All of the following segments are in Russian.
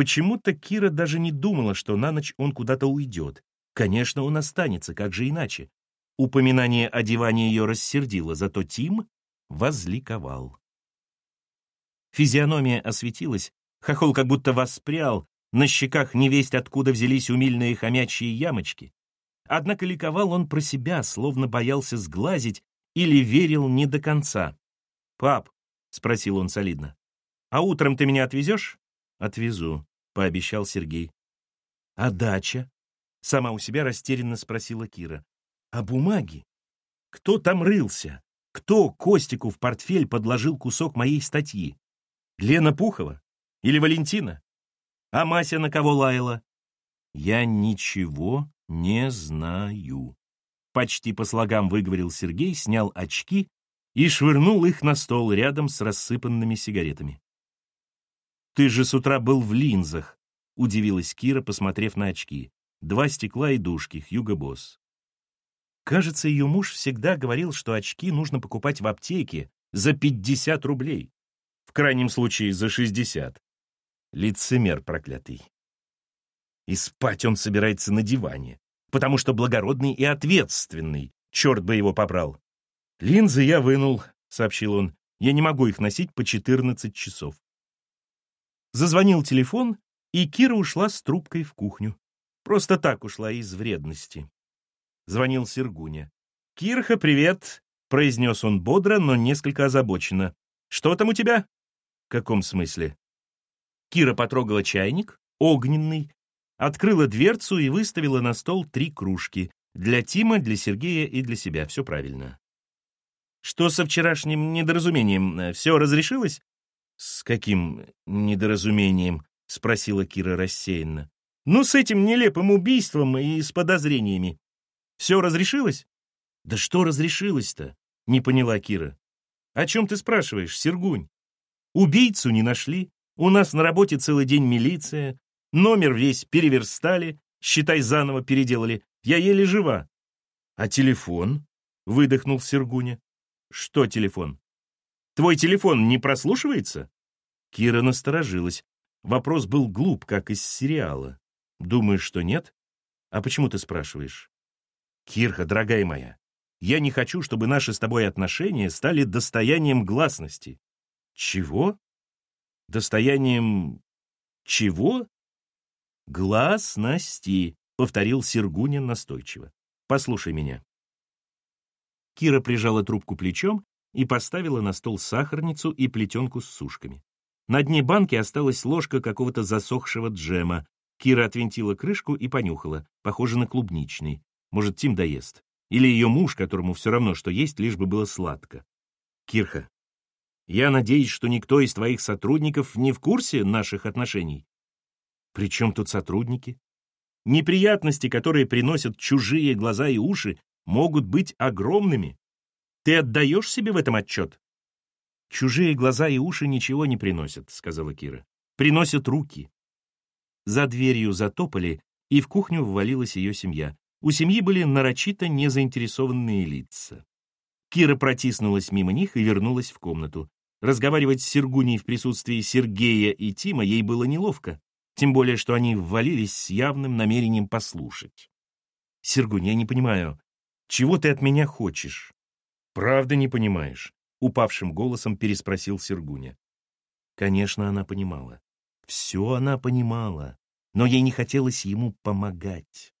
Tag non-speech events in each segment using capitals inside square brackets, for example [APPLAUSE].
Почему-то Кира даже не думала, что на ночь он куда-то уйдет. Конечно, он останется, как же иначе. Упоминание о диване ее рассердило, зато Тим возликовал. Физиономия осветилась, хохол как будто воспрял, на щеках невесть откуда взялись умильные хомячьи ямочки. Однако ликовал он про себя, словно боялся сглазить или верил не до конца. «Пап», — спросил он солидно, — «а утром ты меня отвезешь?» «Отвезу», — пообещал Сергей. «А дача?» — сама у себя растерянно спросила Кира. «А бумаги? Кто там рылся? Кто Костику в портфель подложил кусок моей статьи? Лена Пухова? Или Валентина? А Мася на кого лаяла? Я ничего не знаю. Почти по слогам выговорил Сергей, снял очки и швырнул их на стол рядом с рассыпанными сигаретами. «Ты же с утра был в линзах», — удивилась Кира, посмотрев на очки. Два стекла и дужки, Хьюго Босс. Кажется, ее муж всегда говорил, что очки нужно покупать в аптеке за 50 рублей. В крайнем случае, за 60. Лицемер проклятый. И спать он собирается на диване, потому что благородный и ответственный, черт бы его побрал. «Линзы я вынул», — сообщил он. «Я не могу их носить по 14 часов». Зазвонил телефон, и Кира ушла с трубкой в кухню. Просто так ушла из вредности. Звонил Сергуня. «Кирха, привет!» — произнес он бодро, но несколько озабоченно. «Что там у тебя?» «В каком смысле?» Кира потрогала чайник, огненный, открыла дверцу и выставила на стол три кружки. Для Тима, для Сергея и для себя. Все правильно. «Что со вчерашним недоразумением? Все разрешилось?» «С каким недоразумением?» — спросила Кира рассеянно. «Ну, с этим нелепым убийством и с подозрениями. Все разрешилось?» «Да что разрешилось-то?» — не поняла Кира. «О чем ты спрашиваешь, Сергунь? Убийцу не нашли, у нас на работе целый день милиция, номер весь переверстали, считай, заново переделали. Я еле жива. А телефон? Выдохнул Сергуня. Что телефон? Твой телефон не прослушивается? Кира насторожилась. Вопрос был глуп, как из сериала. Думаешь, что нет? А почему ты спрашиваешь? Кирха, дорогая моя, я не хочу, чтобы наши с тобой отношения стали достоянием гласности. Чего? достоянием чего? Гласности, повторил Сергунин настойчиво. Послушай меня. Кира прижала трубку плечом и поставила на стол сахарницу и плетенку с сушками. На дне банки осталась ложка какого-то засохшего джема. Кира отвинтила крышку и понюхала, похоже на клубничный. Может, Тим доест. Или ее муж, которому все равно, что есть, лишь бы было сладко. Кирха, я надеюсь, что никто из твоих сотрудников не в курсе наших отношений. При чем тут сотрудники? Неприятности, которые приносят чужие глаза и уши, могут быть огромными. Ты отдаешь себе в этом отчет? Чужие глаза и уши ничего не приносят, сказала Кира. Приносят руки. За дверью затопали, и в кухню ввалилась ее семья. У семьи были нарочито незаинтересованные лица. Кира протиснулась мимо них и вернулась в комнату. Разговаривать с Сергуней в присутствии Сергея и Тима ей было неловко, тем более, что они ввалились с явным намерением послушать. «Сергунь, я не понимаю, чего ты от меня хочешь?» «Правда не понимаешь?» — упавшим голосом переспросил Сергуня. Конечно, она понимала. Все она понимала, но ей не хотелось ему помогать.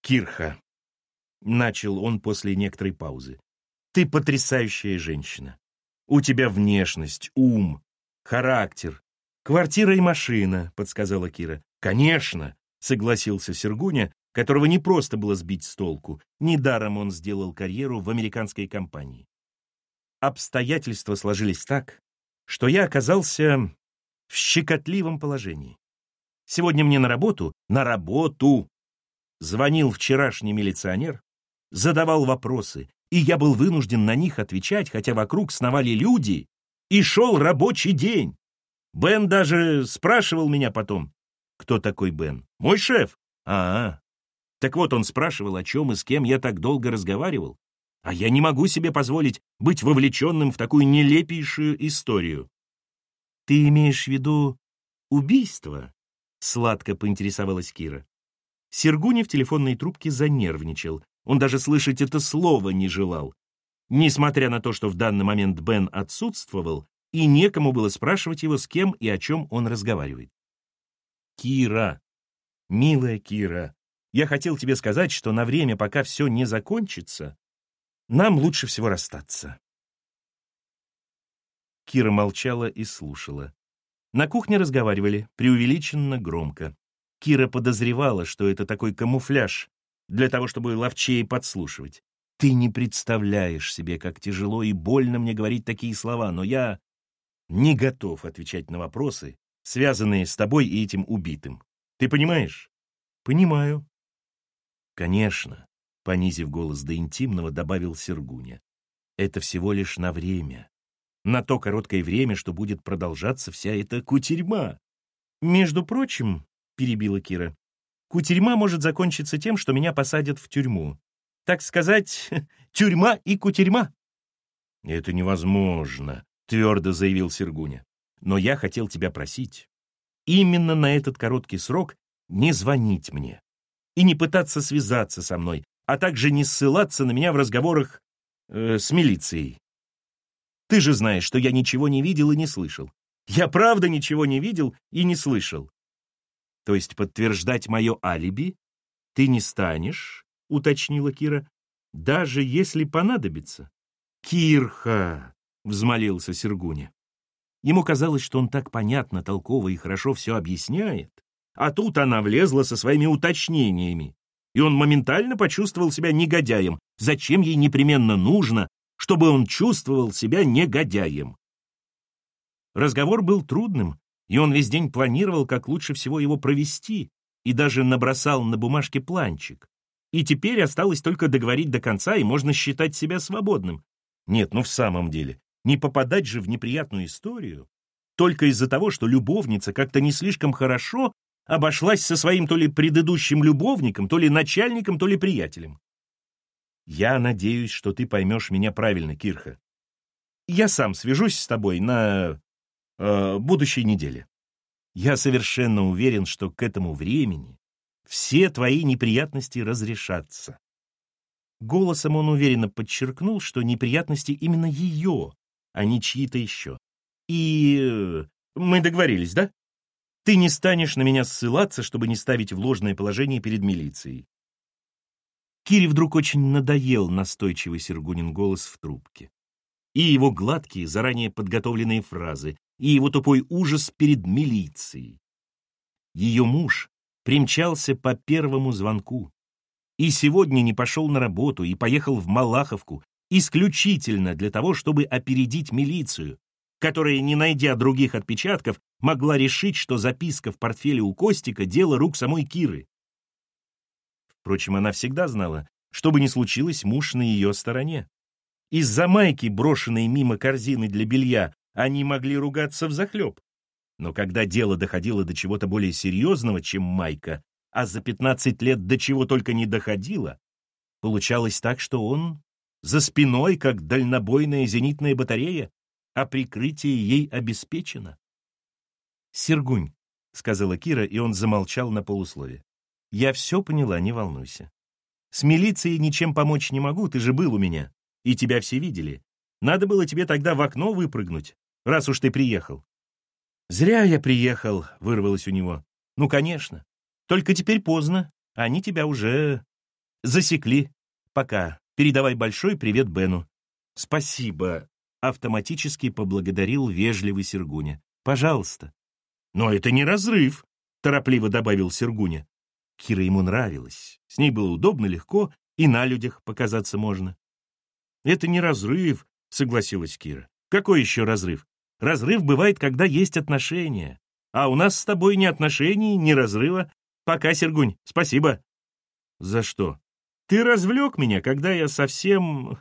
«Кирха», — начал он после некоторой паузы, — «ты потрясающая женщина. У тебя внешность, ум, характер, квартира и машина, подсказала Кира. Конечно, согласился Сергуня, которого не просто было сбить с толку. Недаром он сделал карьеру в американской компании. Обстоятельства сложились так, что я оказался в щекотливом положении. Сегодня мне на работу, на работу, звонил вчерашний милиционер, задавал вопросы, и я был вынужден на них отвечать, хотя вокруг сновали люди, и шел рабочий день. Бен даже спрашивал меня потом, кто такой Бен? Мой шеф. А, -а. Так вот он спрашивал, о чем и с кем я так долго разговаривал. А я не могу себе позволить быть вовлеченным в такую нелепейшую историю. Ты имеешь в виду убийство? Сладко поинтересовалась Кира. Сергуни в телефонной трубке занервничал. Он даже слышать это слово не желал. Несмотря на то, что в данный момент Бен отсутствовал, и некому было спрашивать его, с кем и о чем он разговаривает. «Кира, милая Кира, я хотел тебе сказать, что на время, пока все не закончится, нам лучше всего расстаться». Кира молчала и слушала. На кухне разговаривали, преувеличенно громко. Кира подозревала, что это такой камуфляж для того, чтобы ловчее подслушивать. Ты не представляешь себе, как тяжело и больно мне говорить такие слова, но я не готов отвечать на вопросы, связанные с тобой и этим убитым. Ты понимаешь? Понимаю. Конечно, понизив голос до интимного, добавил Сергуня. Это всего лишь на время. На то короткое время, что будет продолжаться вся эта кутерьма. Между прочим, перебила Кира, кутерьма может закончиться тем, что меня посадят в тюрьму так сказать, [LAUGHS] тюрьма и кутерьма. Это невозможно, твердо заявил Сергуня. Но я хотел тебя просить, именно на этот короткий срок не звонить мне и не пытаться связаться со мной, а также не ссылаться на меня в разговорах э, с милицией. Ты же знаешь, что я ничего не видел и не слышал. Я правда ничего не видел и не слышал. То есть подтверждать мое алиби ты не станешь, — уточнила Кира, — «даже если понадобится». «Кирха!» — взмолился Сергуня. Ему казалось, что он так понятно, толково и хорошо все объясняет, а тут она влезла со своими уточнениями, и он моментально почувствовал себя негодяем. Зачем ей непременно нужно, чтобы он чувствовал себя негодяем? Разговор был трудным, и он весь день планировал, как лучше всего его провести, и даже набросал на бумажке планчик. И теперь осталось только договорить до конца, и можно считать себя свободным. Нет, ну в самом деле, не попадать же в неприятную историю только из-за того, что любовница как-то не слишком хорошо обошлась со своим то ли предыдущим любовником, то ли начальником, то ли приятелем. Я надеюсь, что ты поймешь меня правильно, Кирха. Я сам свяжусь с тобой на э, будущей неделе. Я совершенно уверен, что к этому времени все твои неприятности разрешатся. Голосом он уверенно подчеркнул, что неприятности именно ее, а не чьи-то еще. И мы договорились, да? Ты не станешь на меня ссылаться, чтобы не ставить в ложное положение перед милицией. Кире вдруг очень надоел настойчивый Сергунин голос в трубке. И его гладкие, заранее подготовленные фразы, и его тупой ужас перед милицией. Ее муж примчался по первому звонку. И сегодня не пошел на работу и поехал в Малаховку исключительно для того, чтобы опередить милицию, которая, не найдя других отпечатков, могла решить, что записка в портфеле у Костика — дело рук самой Киры. Впрочем, она всегда знала, что бы ни случилось, муж на ее стороне. Из-за майки, брошенной мимо корзины для белья, они могли ругаться взахлеб. Но когда дело доходило до чего-то более серьезного, чем Майка, а за 15 лет до чего только не доходило, получалось так, что он за спиной, как дальнобойная зенитная батарея, а прикрытие ей обеспечено. «Сергунь», — сказала Кира, и он замолчал на полуслове. «Я все поняла, не волнуйся. С милицией ничем помочь не могу, ты же был у меня, и тебя все видели. Надо было тебе тогда в окно выпрыгнуть, раз уж ты приехал. «Зря я приехал», — вырвалось у него. «Ну, конечно. Только теперь поздно. Они тебя уже засекли. Пока. Передавай большой привет Бену». «Спасибо», — автоматически поблагодарил вежливый Сергуня. «Пожалуйста». «Но это не разрыв», — торопливо добавил Сергуня. Кира ему нравилась. С ней было удобно, легко, и на людях показаться можно. «Это не разрыв», — согласилась Кира. «Какой еще разрыв? Разрыв бывает, когда есть отношения. А у нас с тобой ни отношений, ни разрыва. Пока, Сергунь, спасибо. За что? Ты развлек меня, когда я совсем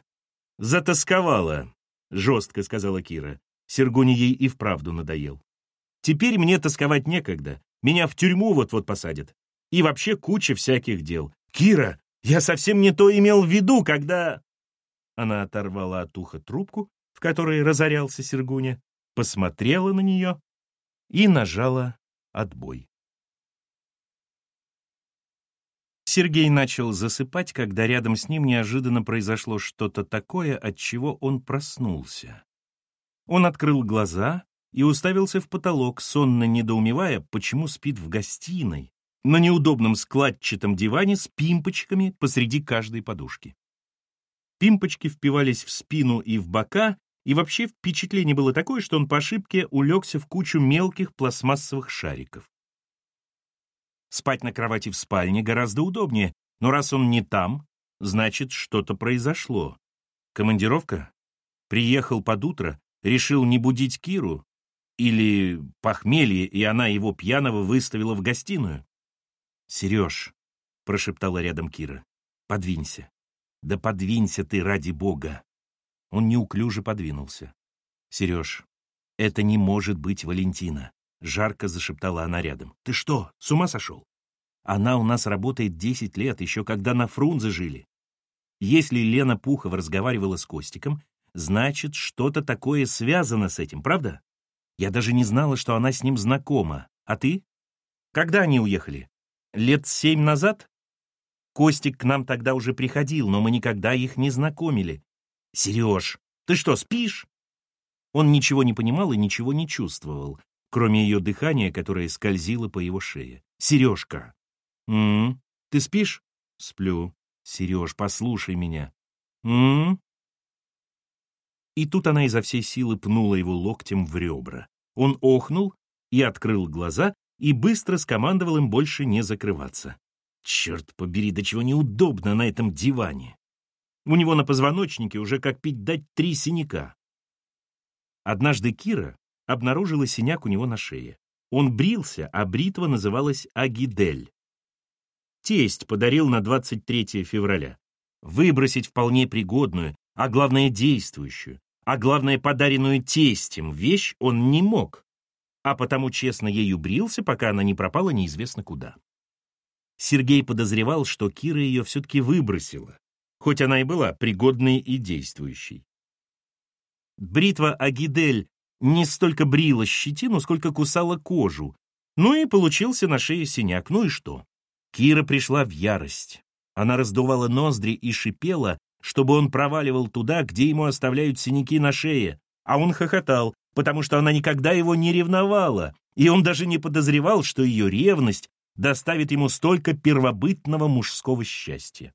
затасковала, жестко сказала Кира. Сергуни ей и вправду надоел. Теперь мне тосковать некогда. Меня в тюрьму вот-вот посадят. И вообще куча всяких дел. Кира, я совсем не то имел в виду, когда... Она оторвала от уха трубку, в которой разорялся Сергуня, посмотрела на нее и нажала отбой. Сергей начал засыпать, когда рядом с ним неожиданно произошло что-то такое, от чего он проснулся. Он открыл глаза и уставился в потолок, сонно недоумевая, почему спит в гостиной, на неудобном складчатом диване с пимпочками посреди каждой подушки. Пимпочки впивались в спину и в бока, и вообще впечатление было такое, что он по ошибке улегся в кучу мелких пластмассовых шариков. Спать на кровати в спальне гораздо удобнее, но раз он не там, значит, что-то произошло. Командировка? Приехал под утро, решил не будить Киру? Или похмелье, и она его пьяного выставила в гостиную? «Сереж», — прошептала рядом Кира, — «подвинься». «Да подвинься ты, ради бога!» Он неуклюже подвинулся. «Сереж, это не может быть Валентина», — жарко зашептала она рядом. «Ты что, с ума сошел? Она у нас работает десять лет, еще когда на Фрунзе жили. Если Лена Пухова разговаривала с Костиком, значит, что-то такое связано с этим, правда? Я даже не знала, что она с ним знакома. А ты? Когда они уехали? Лет семь назад? Костик к нам тогда уже приходил, но мы никогда их не знакомили. Сереж, ты что, спишь? Он ничего не понимал и ничего не чувствовал, кроме ее дыхания, которое скользило по его шее. Сережка. М, -м ты спишь? Сплю. Сереж, послушай меня. М, -м И тут она изо всей силы пнула его локтем в ребра. Он охнул и открыл глаза, и быстро скомандовал им больше не закрываться. Черт побери, до чего неудобно на этом диване. У него на позвоночнике уже как пить дать три синяка. Однажды Кира обнаружила синяк у него на шее. Он брился, а бритва называлась агидель. Тесть подарил на 23 февраля. Выбросить вполне пригодную, а главное действующую, а главное подаренную тестем вещь он не мог а потому честно ею брился, пока она не пропала неизвестно куда. Сергей подозревал, что Кира ее все-таки выбросила, хоть она и была пригодной и действующей. Бритва Агидель не столько брила щетину, сколько кусала кожу, ну и получился на шее синяк, ну и что? Кира пришла в ярость. Она раздувала ноздри и шипела, чтобы он проваливал туда, где ему оставляют синяки на шее, а он хохотал, потому что она никогда его не ревновала, и он даже не подозревал, что ее ревность доставит ему столько первобытного мужского счастья.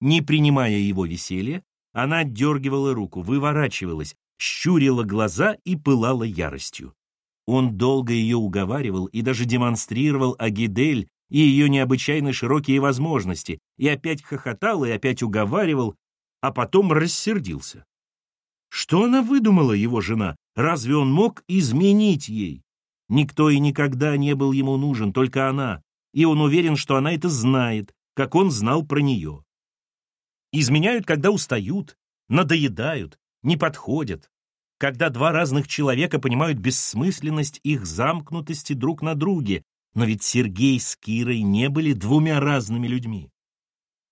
Не принимая его веселья, она отдергивала руку, выворачивалась, щурила глаза и пылала яростью. Он долго ее уговаривал и даже демонстрировал Агидель и ее необычайно широкие возможности, и опять хохотал, и опять уговаривал, а потом рассердился. Что она выдумала, его жена? Разве он мог изменить ей? Никто и никогда не был ему нужен, только она. И он уверен, что она это знает, как он знал про нее. Изменяют, когда устают, надоедают, не подходят. Когда два разных человека понимают бессмысленность их замкнутости друг на друге. Но ведь Сергей с Кирой не были двумя разными людьми.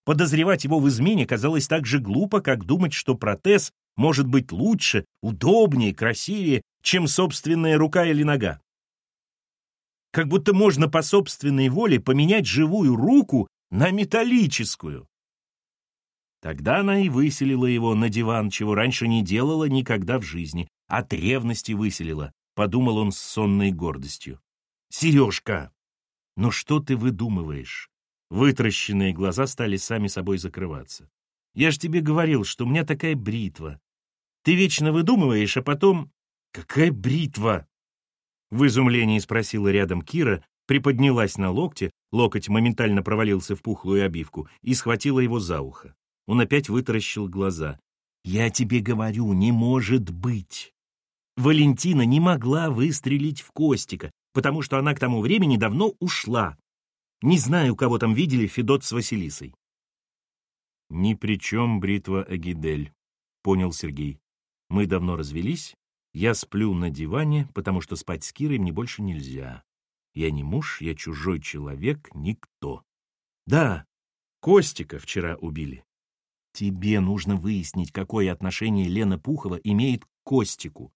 Подозревать его в измене казалось так же глупо, как думать, что протез может быть лучше, удобнее, красивее, чем собственная рука или нога. Как будто можно по собственной воле поменять живую руку на металлическую. Тогда она и выселила его на диван, чего раньше не делала никогда в жизни. От ревности выселила, подумал он с сонной гордостью. «Сережка! Ну что ты выдумываешь?» Вытращенные глаза стали сами собой закрываться. Я ж тебе говорил, что у меня такая бритва. Ты вечно выдумываешь, а потом... Какая бритва? В изумлении спросила рядом Кира, приподнялась на локте, локоть моментально провалился в пухлую обивку и схватила его за ухо. Он опять вытаращил глаза. «Я тебе говорю, не может быть!» Валентина не могла выстрелить в Костика, потому что она к тому времени давно ушла. Не знаю, кого там видели Федот с Василисой. «Ни при чем бритва Агидель», — понял Сергей. «Мы давно развелись, я сплю на диване, потому что спать с Кирой мне больше нельзя. Я не муж, я чужой человек, никто. Да, Костика вчера убили. Тебе нужно выяснить, какое отношение Лена Пухова имеет к Костику.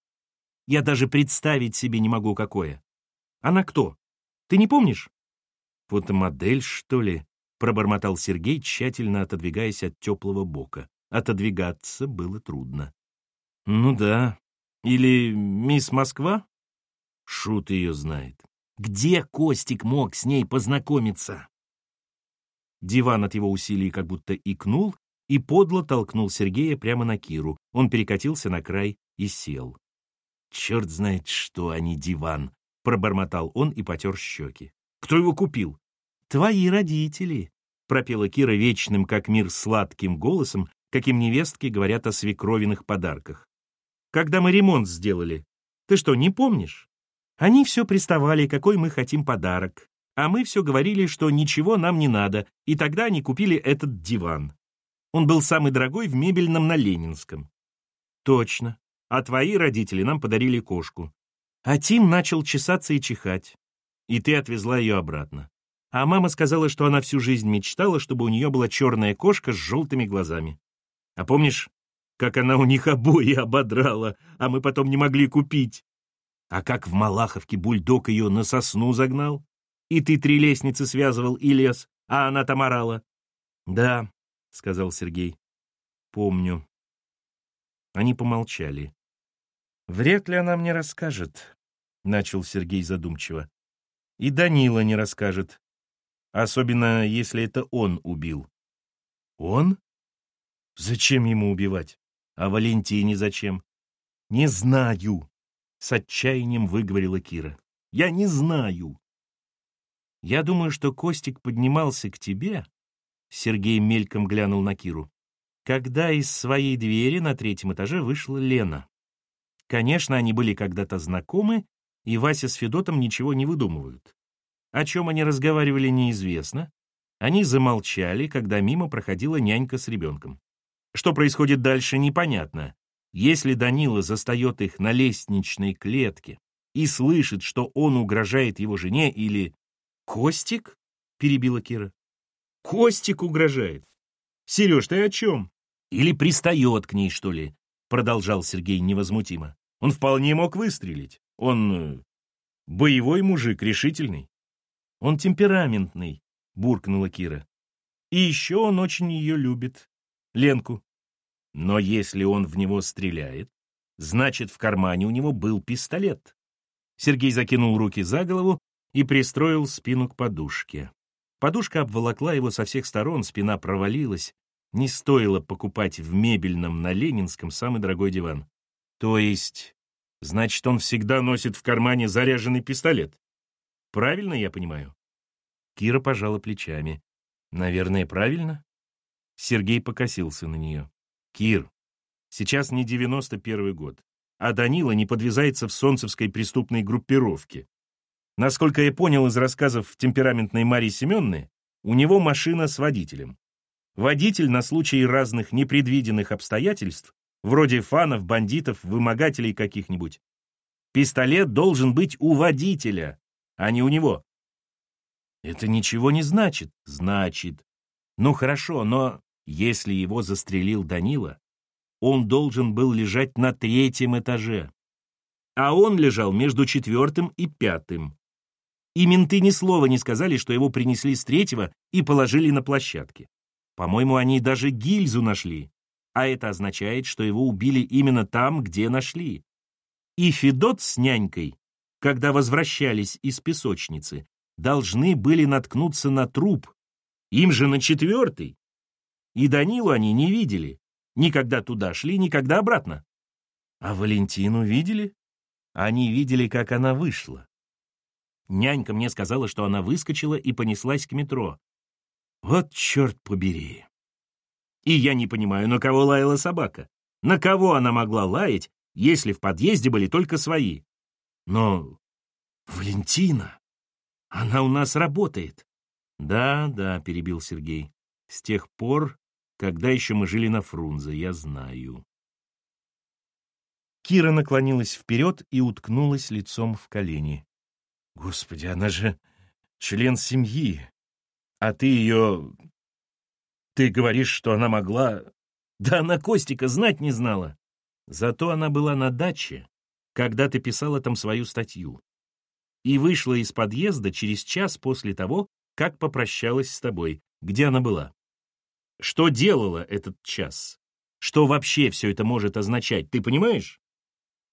Я даже представить себе не могу, какое. Она кто? Ты не помнишь? Фотомодель, что ли? пробормотал Сергей, тщательно отодвигаясь от теплого бока. Отодвигаться было трудно. Ну да. Или мисс Москва? Шут ее знает. Где Костик мог с ней познакомиться? Диван от его усилий как будто икнул и подло толкнул Сергея прямо на Киру. Он перекатился на край и сел. «Черт знает что, а не диван!» — пробормотал он и потер щеки. «Кто его купил?» «Твои родители», — пропела Кира вечным, как мир, сладким голосом, каким невестки говорят о свекровиных подарках. «Когда мы ремонт сделали, ты что, не помнишь? Они все приставали, какой мы хотим подарок, а мы все говорили, что ничего нам не надо, и тогда они купили этот диван. Он был самый дорогой в мебельном на Ленинском. Точно. А твои родители нам подарили кошку. А Тим начал чесаться и чихать. И ты отвезла ее обратно. А мама сказала, что она всю жизнь мечтала, чтобы у нее была черная кошка с желтыми глазами. А помнишь, как она у них обои ободрала, а мы потом не могли купить? А как в Малаховке бульдог ее на сосну загнал? И ты три лестницы связывал и лес, а она там орала. Да, — сказал Сергей, — помню. Они помолчали. «Вряд ли она мне расскажет», — начал Сергей задумчиво. «И Данила не расскажет. Особенно, если это он убил». «Он? Зачем ему убивать? А Валентине зачем?» «Не знаю», — с отчаянием выговорила Кира. «Я не знаю». «Я думаю, что Костик поднимался к тебе», — Сергей мельком глянул на Киру когда из своей двери на третьем этаже вышла Лена. Конечно, они были когда-то знакомы, и Вася с Федотом ничего не выдумывают. О чем они разговаривали, неизвестно. Они замолчали, когда мимо проходила нянька с ребенком. Что происходит дальше, непонятно. Если Данила застает их на лестничной клетке и слышит, что он угрожает его жене или... «Костик?» — перебила Кира. «Костик угрожает. Сереж, ты о чем?» Или пристает к ней, что ли, продолжал Сергей невозмутимо. Он вполне мог выстрелить. Он э, боевой мужик, решительный. Он темпераментный, буркнула Кира. И еще он очень ее любит, Ленку. Но если он в него стреляет, значит, в кармане у него был пистолет. Сергей закинул руки за голову и пристроил спину к подушке. Подушка обволокла его со всех сторон, спина провалилась, не стоило покупать в мебельном на Ленинском самый дорогой диван. То есть, значит, он всегда носит в кармане заряженный пистолет. Правильно я понимаю? Кира пожала плечами. Наверное, правильно? Сергей покосился на нее. Кир, сейчас не 91 год, а Данила не подвязается в солнцевской преступной группировке. Насколько я понял из рассказов темпераментной Марии Семенны, у него машина с водителем. Водитель на случай разных непредвиденных обстоятельств, вроде фанов, бандитов, вымогателей каких-нибудь. Пистолет должен быть у водителя, а не у него. Это ничего не значит. Значит. Ну хорошо, но если его застрелил Данила, он должен был лежать на третьем этаже. А он лежал между четвертым и пятым. И менты ни слова не сказали, что его принесли с третьего и положили на площадке. По-моему, они даже гильзу нашли. А это означает, что его убили именно там, где нашли. И Федот с нянькой, когда возвращались из песочницы, должны были наткнуться на труп. Им же на четвертый. И Данилу они не видели. Никогда туда шли, никогда обратно. А Валентину видели? Они видели, как она вышла. Нянька мне сказала, что она выскочила и понеслась к метро. Вот черт побери. И я не понимаю, на кого лаяла собака. На кого она могла лаять, если в подъезде были только свои? Но Валентина, она у нас работает. Да, да, перебил Сергей. С тех пор, когда еще мы жили на Фрунзе, я знаю. Кира наклонилась вперед и уткнулась лицом в колени. Господи, она же член семьи. А ты ее... Ты говоришь, что она могла... Да она Костика знать не знала. Зато она была на даче, когда ты писала там свою статью. И вышла из подъезда через час после того, как попрощалась с тобой. где она была? Что делала этот час? Что вообще все это может означать, ты понимаешь?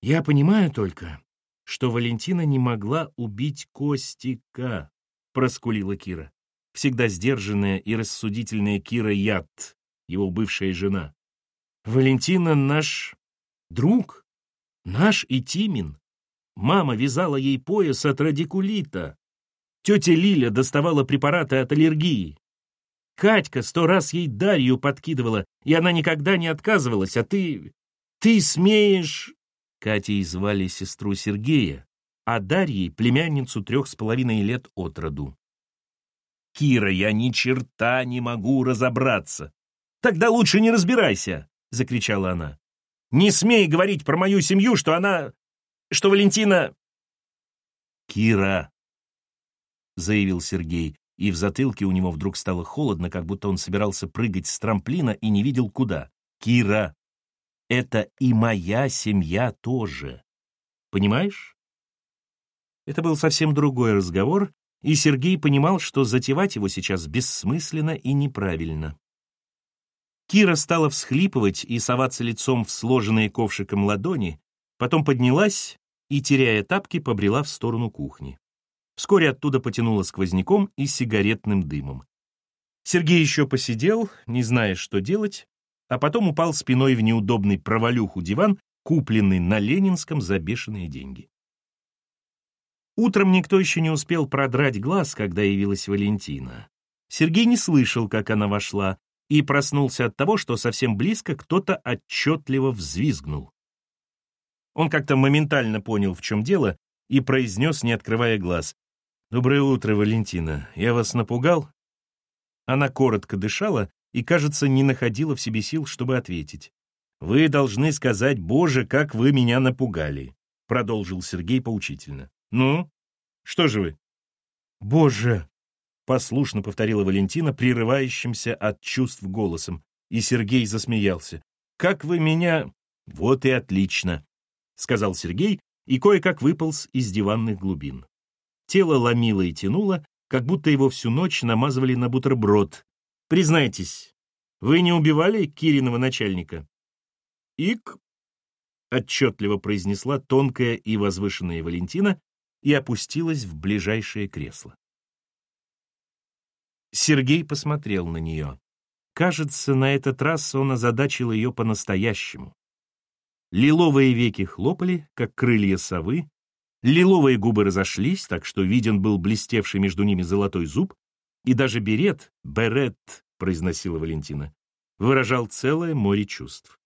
Я понимаю только, что Валентина не могла убить Костика, проскулила Кира. Всегда сдержанная и рассудительная Кира Ят, его бывшая жена. Валентина наш друг, наш и Тимин. Мама вязала ей пояс от радикулита. Тетя Лиля доставала препараты от аллергии. Катька сто раз ей Дарью подкидывала, и она никогда не отказывалась, а ты... ты смеешь...» Катей звали сестру Сергея, а Дарьей — племянницу трех с половиной лет от роду. «Кира, я ни черта не могу разобраться!» «Тогда лучше не разбирайся!» — закричала она. «Не смей говорить про мою семью, что она... что Валентина...» «Кира!» — заявил Сергей, и в затылке у него вдруг стало холодно, как будто он собирался прыгать с трамплина и не видел куда. «Кира, это и моя семья тоже. Понимаешь?» Это был совсем другой разговор, и Сергей понимал, что затевать его сейчас бессмысленно и неправильно. Кира стала всхлипывать и соваться лицом в сложенные ковшиком ладони, потом поднялась и, теряя тапки, побрела в сторону кухни. Вскоре оттуда потянуло сквозняком и сигаретным дымом. Сергей еще посидел, не зная, что делать, а потом упал спиной в неудобный провалюху диван, купленный на Ленинском за бешеные деньги. Утром никто еще не успел продрать глаз, когда явилась Валентина. Сергей не слышал, как она вошла, и проснулся от того, что совсем близко кто-то отчетливо взвизгнул. Он как-то моментально понял, в чем дело, и произнес, не открывая глаз. «Доброе утро, Валентина. Я вас напугал?» Она коротко дышала и, кажется, не находила в себе сил, чтобы ответить. «Вы должны сказать, Боже, как вы меня напугали», — продолжил Сергей поучительно. «Ну, что же вы?» «Боже!» — послушно повторила Валентина, прерывающимся от чувств голосом, и Сергей засмеялся. «Как вы меня...» «Вот и отлично», — сказал Сергей и кое-как выполз из диванных глубин. Тело ломило и тянуло, как будто его всю ночь намазывали на бутерброд. Признайтесь, вы не убивали Кириного начальника? Ик, отчетливо произнесла тонкая и возвышенная Валентина и опустилась в ближайшее кресло. Сергей посмотрел на нее. Кажется, на этот раз он озадачил ее по-настоящему. Лиловые веки хлопали, как крылья совы, Лиловые губы разошлись, так что виден был блестевший между ними золотой зуб, и даже берет, берет, произносила Валентина, выражал целое море чувств.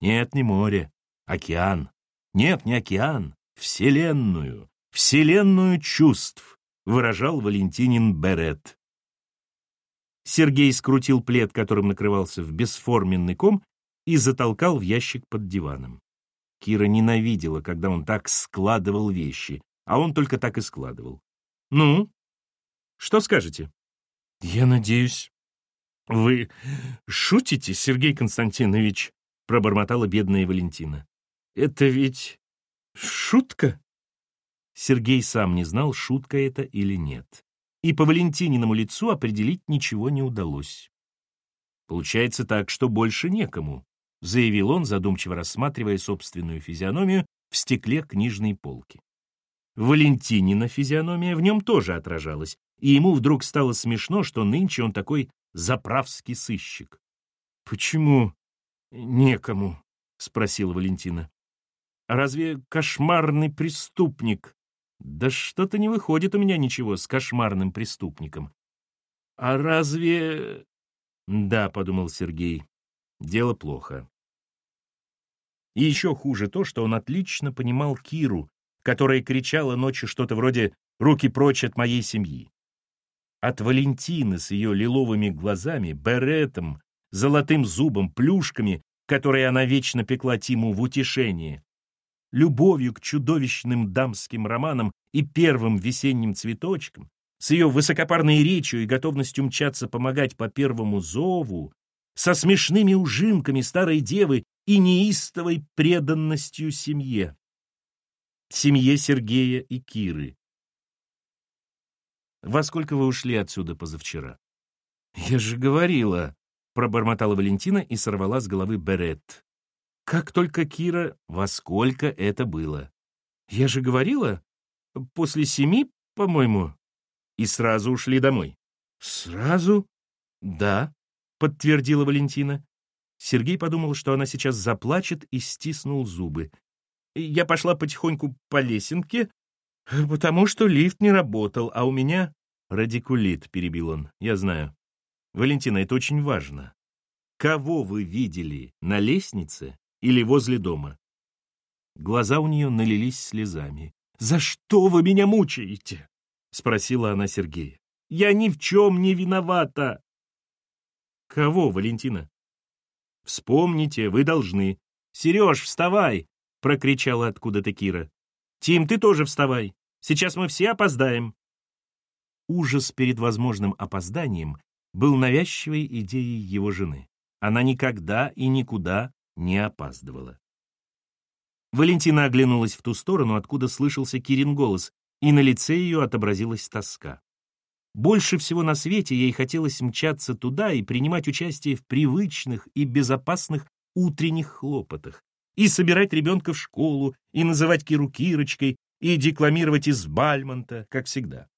Нет, не море, океан. Нет, не океан, вселенную, вселенную чувств, выражал Валентинин берет. Сергей скрутил плед, которым накрывался в бесформенный ком, и затолкал в ящик под диваном. Кира ненавидела, когда он так складывал вещи, а он только так и складывал. «Ну, что скажете?» «Я надеюсь, вы шутите, Сергей Константинович?» пробормотала бедная Валентина. «Это ведь шутка?» Сергей сам не знал, шутка это или нет. И по Валентининому лицу определить ничего не удалось. Получается так, что больше некому. — заявил он, задумчиво рассматривая собственную физиономию в стекле книжной полки. Валентинина физиономия в нем тоже отражалась, и ему вдруг стало смешно, что нынче он такой заправский сыщик. «Почему некому?» — спросила Валентина. «Разве кошмарный преступник?» «Да что-то не выходит у меня ничего с кошмарным преступником». «А разве...» «Да», — подумал Сергей, — «дело плохо. И еще хуже то, что он отлично понимал Киру, которая кричала ночью что-то вроде «руки прочь от моей семьи». От Валентины с ее лиловыми глазами, беретом, золотым зубом, плюшками, которые она вечно пекла Тиму в утешение, любовью к чудовищным дамским романам и первым весенним цветочкам, с ее высокопарной речью и готовностью мчаться помогать по первому зову, со смешными ужимками старой девы и неистовой преданностью семье. Семье Сергея и Киры. «Во сколько вы ушли отсюда позавчера?» «Я же говорила», — пробормотала Валентина и сорвала с головы берет. Как только Кира... Во сколько это было? «Я же говорила? После семи, по-моему?» И сразу ушли домой. «Сразу?» «Да», — подтвердила Валентина. Сергей подумал, что она сейчас заплачет, и стиснул зубы. «Я пошла потихоньку по лесенке, [LAUGHS] потому что лифт не работал, а у меня...» «Радикулит», — перебил он, — «я знаю». «Валентина, это очень важно. Кого вы видели, на лестнице или возле дома?» Глаза у нее налились слезами. «За что вы меня мучаете?» — спросила она Сергея. «Я ни в чем не виновата!» «Кого, Валентина?» «Вспомните, вы должны». «Сереж, вставай!» — прокричала откуда-то Кира. «Тим, ты тоже вставай. Сейчас мы все опоздаем». Ужас перед возможным опозданием был навязчивой идеей его жены. Она никогда и никуда не опаздывала. Валентина оглянулась в ту сторону, откуда слышался Кирин голос, и на лице ее отобразилась тоска. Больше всего на свете ей хотелось мчаться туда и принимать участие в привычных и безопасных утренних хлопотах, и собирать ребенка в школу, и называть Киру Кирочкой, и декламировать из Бальмонта, как всегда.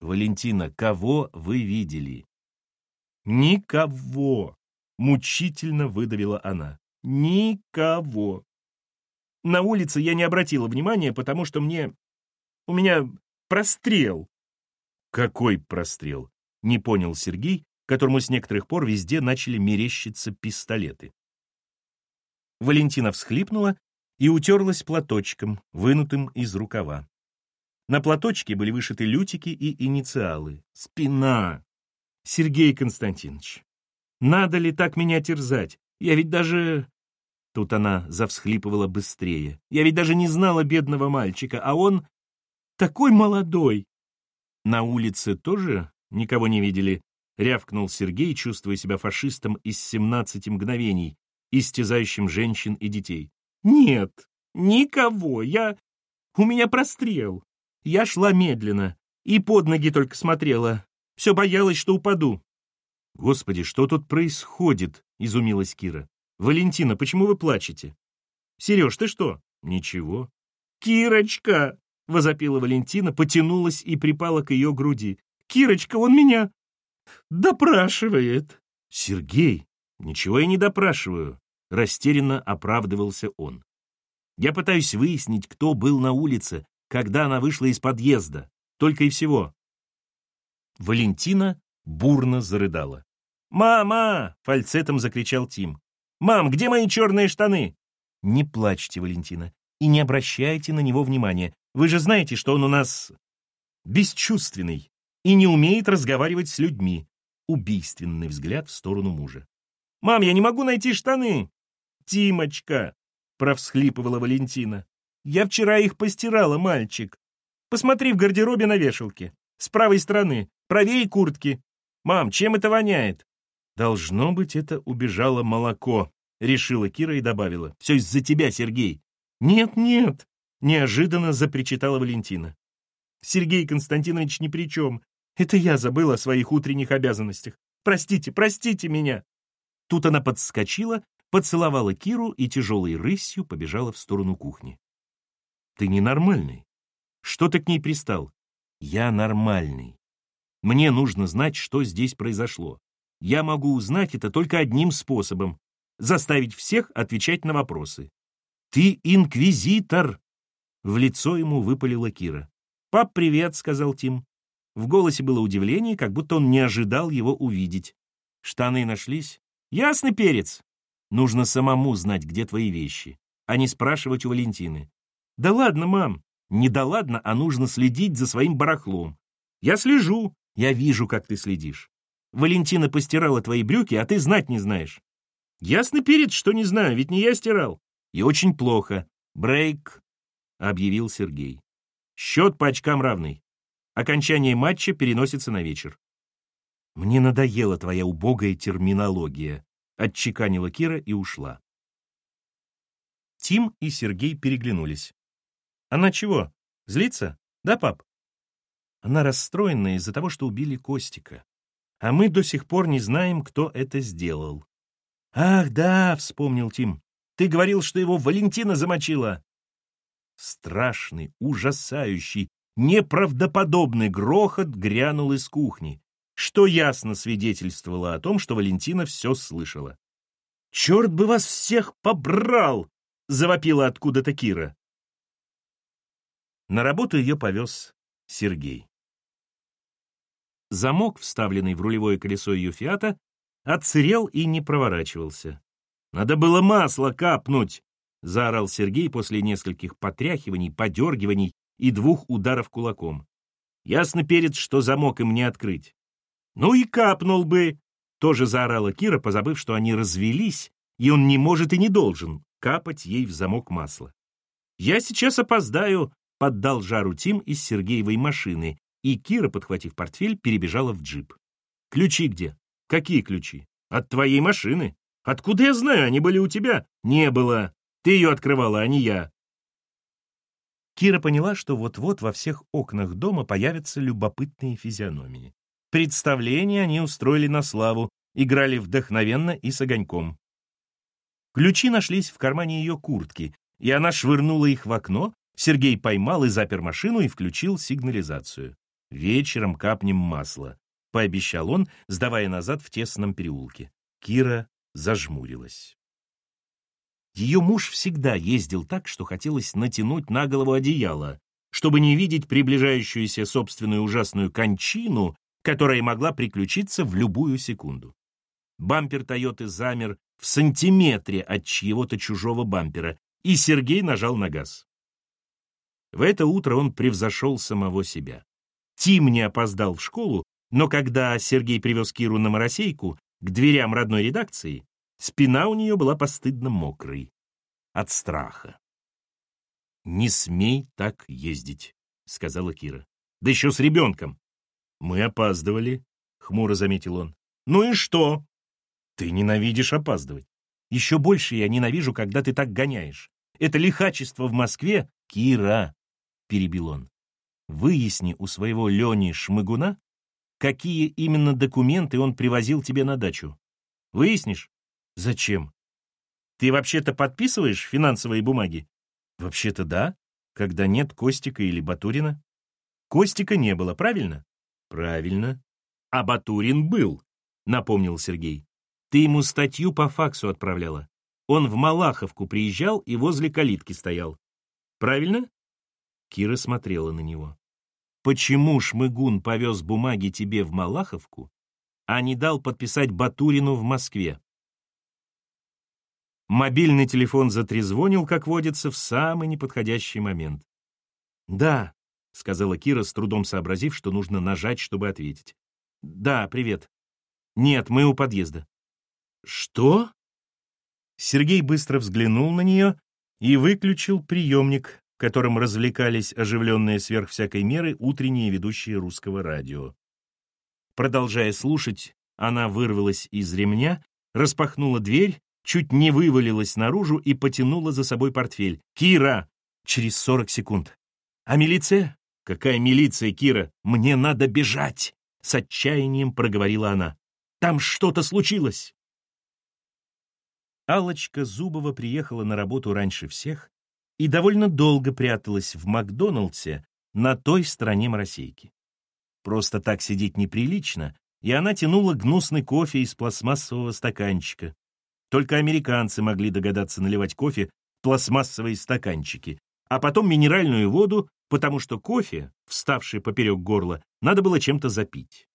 «Валентина, кого вы видели?» «Никого!» — мучительно выдавила она. «Никого!» На улице я не обратила внимания, потому что мне у меня прострел». «Какой прострел?» — не понял Сергей, которому с некоторых пор везде начали мерещиться пистолеты. Валентина всхлипнула и утерлась платочком, вынутым из рукава. На платочке были вышиты лютики и инициалы. Спина! Сергей Константинович, надо ли так меня терзать? Я ведь даже... Тут она завсхлипывала быстрее. Я ведь даже не знала бедного мальчика, а он такой молодой!» На улице тоже никого не видели, рявкнул Сергей, чувствуя себя фашистом из семнадцати мгновений, истязающим женщин и детей. «Нет, никого, я... У меня прострел. Я шла медленно и под ноги только смотрела. Все боялась, что упаду». «Господи, что тут происходит?» — изумилась Кира. «Валентина, почему вы плачете?» «Сереж, ты что?» «Ничего». «Кирочка!» возопила Валентина, потянулась и припала к ее груди. «Кирочка, он меня допрашивает!» «Сергей, ничего я не допрашиваю», — растерянно оправдывался он. «Я пытаюсь выяснить, кто был на улице, когда она вышла из подъезда. Только и всего». Валентина бурно зарыдала. «Мама!» — фальцетом закричал Тим. «Мам, где мои черные штаны?» «Не плачьте, Валентина, и не обращайте на него внимания. Вы же знаете, что он у нас бесчувственный и не умеет разговаривать с людьми. Убийственный взгляд в сторону мужа. «Мам, я не могу найти штаны!» «Тимочка!» — провсхлипывала Валентина. «Я вчера их постирала, мальчик. Посмотри в гардеробе на вешалке. С правой стороны. Правее куртки. Мам, чем это воняет?» «Должно быть, это убежало молоко», — решила Кира и добавила. «Все из-за тебя, Сергей». «Нет, нет, Неожиданно запричитала Валентина. «Сергей Константинович ни при чем. Это я забыла о своих утренних обязанностях. Простите, простите меня!» Тут она подскочила, поцеловала Киру и тяжелой рысью побежала в сторону кухни. «Ты ненормальный. Что ты к ней пристал?» «Я нормальный. Мне нужно знать, что здесь произошло. Я могу узнать это только одним способом — заставить всех отвечать на вопросы. Ты инквизитор!» В лицо ему выпалила Кира. «Пап, привет», — сказал Тим. В голосе было удивление, как будто он не ожидал его увидеть. Штаны нашлись. «Ясный перец!» Нужно самому знать, где твои вещи, а не спрашивать у Валентины. «Да ладно, мам!» «Не да ладно, а нужно следить за своим барахлом. Я слежу. Я вижу, как ты следишь. Валентина постирала твои брюки, а ты знать не знаешь. Ясный перец, что не знаю, ведь не я стирал. И очень плохо. Брейк, объявил Сергей. Счет по очкам равный. Окончание матча переносится на вечер. Мне надоела твоя убогая терминология, отчеканила Кира и ушла. Тим и Сергей переглянулись. Она чего, злится? Да, пап? Она расстроена из-за того, что убили Костика. а мы до сих пор не знаем, кто это сделал. «Ах, да», — вспомнил Тим, — «ты говорил, что его Валентина замочила». Страшный, ужасающий, неправдоподобный грохот грянул из кухни, что ясно свидетельствовало о том, что Валентина все слышала. «Черт бы вас всех побрал!» — завопила откуда-то Кира. На работу ее повез Сергей. Замок, вставленный в рулевое колесо ее «Фиата», отсырел и не проворачивался. «Надо было масло капнуть!» — заорал Сергей после нескольких потряхиваний, подергиваний и двух ударов кулаком. «Ясно перед, что замок им не открыть». «Ну и капнул бы!» — тоже заорала Кира, позабыв, что они развелись, и он не может и не должен капать ей в замок масла. «Я сейчас опоздаю!» — поддал жару Тим из Сергеевой машины, и Кира, подхватив портфель, перебежала в джип. «Ключи где?» «Какие ключи?» «От твоей машины». «Откуда я знаю? Они были у тебя?» «Не было. Ты ее открывала, а не я». Кира поняла, что вот-вот во всех окнах дома появятся любопытные физиономии. Представление они устроили на славу, играли вдохновенно и с огоньком. Ключи нашлись в кармане ее куртки, и она швырнула их в окно, Сергей поймал и запер машину и включил сигнализацию. Вечером капнем масла, пообещал он, сдавая назад в тесном переулке. Кира зажмурилась. Ее муж всегда ездил так, что хотелось натянуть на голову одеяло, чтобы не видеть приближающуюся собственную ужасную кончину, которая могла приключиться в любую секунду. Бампер Тойоты замер в сантиметре от чьего-то чужого бампера, и Сергей нажал на газ. В это утро он превзошел самого себя. Тим не опоздал в школу, но когда Сергей привез Киру на моросейку к дверям родной редакции, спина у нее была постыдно мокрой. От страха. «Не смей так ездить», — сказала Кира. «Да еще с ребенком». «Мы опаздывали», — хмуро заметил он. «Ну и что?» «Ты ненавидишь опаздывать. Еще больше я ненавижу, когда ты так гоняешь. Это лихачество в Москве, Кира», — перебил он. Выясни у своего Лени Шмыгуна, какие именно документы он привозил тебе на дачу. Выяснишь? Зачем? Ты вообще-то подписываешь финансовые бумаги? Вообще-то да, когда нет Костика или Батурина. Костика не было, правильно? Правильно. А Батурин был, напомнил Сергей. Ты ему статью по факсу отправляла. Он в Малаховку приезжал и возле калитки стоял. Правильно? Кира смотрела на него почему Шмыгун повез бумаги тебе в Малаховку, а не дал подписать Батурину в Москве. Мобильный телефон затрезвонил, как водится, в самый неподходящий момент. «Да», — сказала Кира, с трудом сообразив, что нужно нажать, чтобы ответить. «Да, привет. Нет, мы у подъезда». «Что?» Сергей быстро взглянул на нее и выключил приемник, которым развлекались оживленные сверх всякой меры утренние ведущие русского радио. Продолжая слушать, она вырвалась из ремня, распахнула дверь, чуть не вывалилась наружу и потянула за собой портфель. «Кира!» Через сорок секунд. «А милиция?» «Какая милиция, Кира? Мне надо бежать!» С отчаянием проговорила она. «Там что-то случилось!» Аллочка Зубова приехала на работу раньше всех и довольно долго пряталась в Макдоналдсе на той стороне моросейки. Просто так сидеть неприлично, и она тянула гнусный кофе из пластмассового стаканчика. Только американцы могли догадаться наливать кофе в пластмассовые стаканчики, а потом минеральную воду, потому что кофе, вставший поперек горла, надо было чем-то запить.